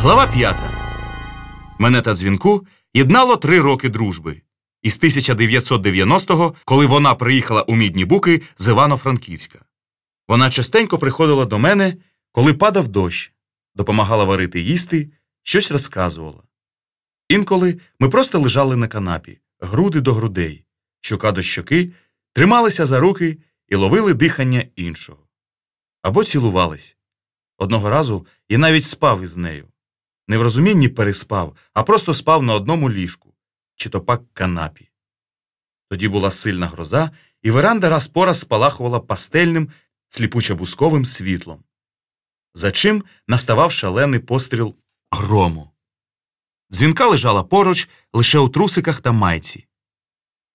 Глава п'ята. Мене та дзвінку єднало три роки дружби. Із 1990-го, коли вона приїхала у Мідні Буки з Івано-Франківська. Вона частенько приходила до мене, коли падав дощ, допомагала варити їсти, щось розказувала. Інколи ми просто лежали на канапі, груди до грудей, щока до щоки, трималися за руки і ловили дихання іншого. Або цілувались. Одного разу я навіть спав із нею. Не в розумінні переспав, а просто спав на одному ліжку, чи то пак канапі. Тоді була сильна гроза, і веранда раз по раз спалахувала пастельним, сліпучо-бусковим світлом. За чим наставав шалений постріл грому. Дзвінка лежала поруч лише у трусиках та майці.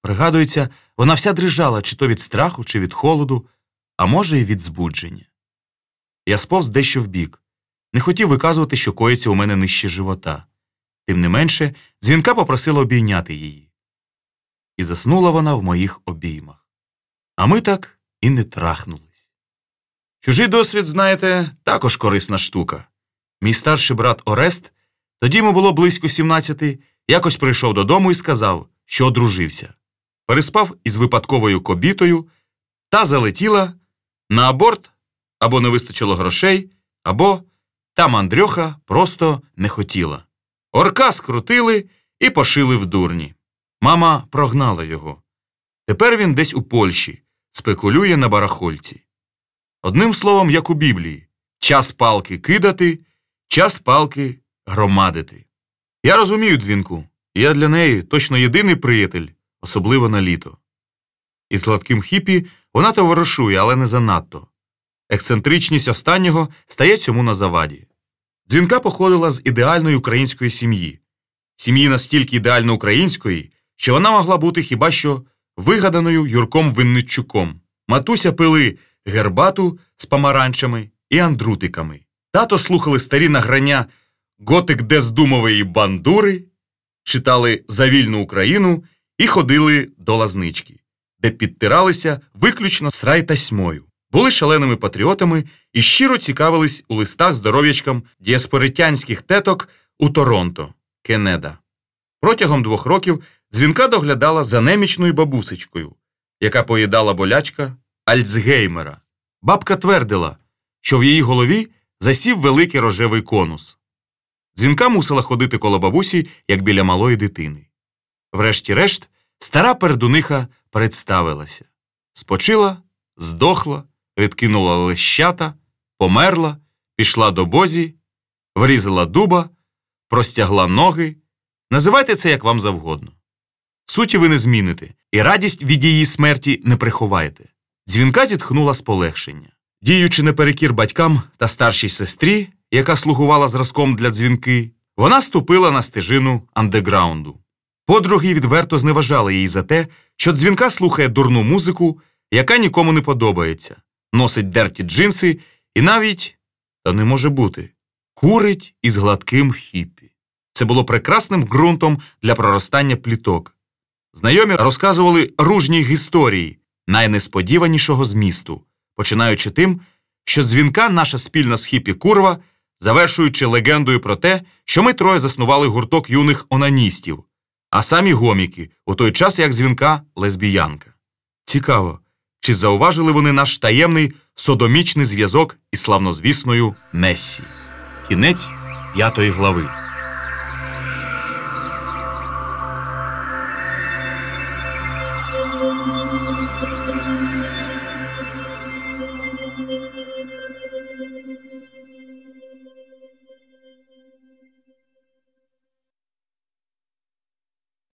Пригадується, вона вся дрижала чи то від страху, чи від холоду, а може, й від збудження. Я сповз дещо вбік. Не хотів виказувати, що коїться у мене нижче живота. Тим не менше, дзвінка попросила обійняти її. І заснула вона в моїх обіймах. А ми так і не трахнулись. Чужий досвід, знаєте, також корисна штука. Мій старший брат Орест, тоді йому було близько 17, якось прийшов додому і сказав, що одружився. Переспав із випадковою кобітою та залетіла на аборт або не вистачило грошей, або там Андрюха просто не хотіла. Орка скрутили і пошили в дурні. Мама прогнала його. Тепер він десь у Польщі, спекулює на барахольці. Одним словом, як у Біблії час палки кидати, час палки громадити. Я розумію дзвінку, я для неї точно єдиний приятель, особливо на літо. Із гладким хіпі вона товаришує, але не занадто. Ексцентричність останнього стає цьому на заваді. Дзвінка походила з ідеальної української сім'ї, сім'ї настільки ідеально української, що вона могла бути хіба що вигаданою Юрком Винничуком. Матуся пили гербату з помаранчами і андрутиками. Тато слухали старі награння Готик Дездумової бандури, читали за вільну Україну і ходили до лазнички, де підтиралися виключно срай тасьмою були шаленими патріотами і щиро цікавились у листах здоров'ячкам діаспоритянських теток у Торонто, Кенеда. Протягом двох років дзвінка доглядала за немічною бабусечкою, яка поїдала болячка Альцгеймера. Бабка твердила, що в її голові засів великий рожевий конус. Дзвінка мусила ходити коло бабусі, як біля малої дитини. Врешті-решт, стара пердуниха представилася спочила, здохла відкинула лещата, померла, пішла до бозі, врізала дуба, простягла ноги. Називайте це як вам завгодно. Суті ви не зміните, і радість від її смерті не приховаєте. Дзвінка зітхнула з полегшення. Діючи наперекір батькам та старшій сестрі, яка слугувала зразком для дзвінки, вона ступила на стежину андеграунду. Подруги відверто зневажали її за те, що дзвінка слухає дурну музику, яка нікому не подобається, носить дерті джинси і навіть, та не може бути, курить із гладким хіппі. Це було прекрасним ґрунтом для проростання пліток. Знайомі розказували ружні історії найнесподіванішого змісту, починаючи тим, що дзвінка наша спільна з хіпі курва, завершуючи легендою про те, що ми троє заснували гурток юних онаністів, а самі гоміки у той час як дзвінка лесбіянка. Цікаво, чи зауважили вони наш таємний содомічний зв'язок із славнозвісною Нессі? Кінець п'ятої глави.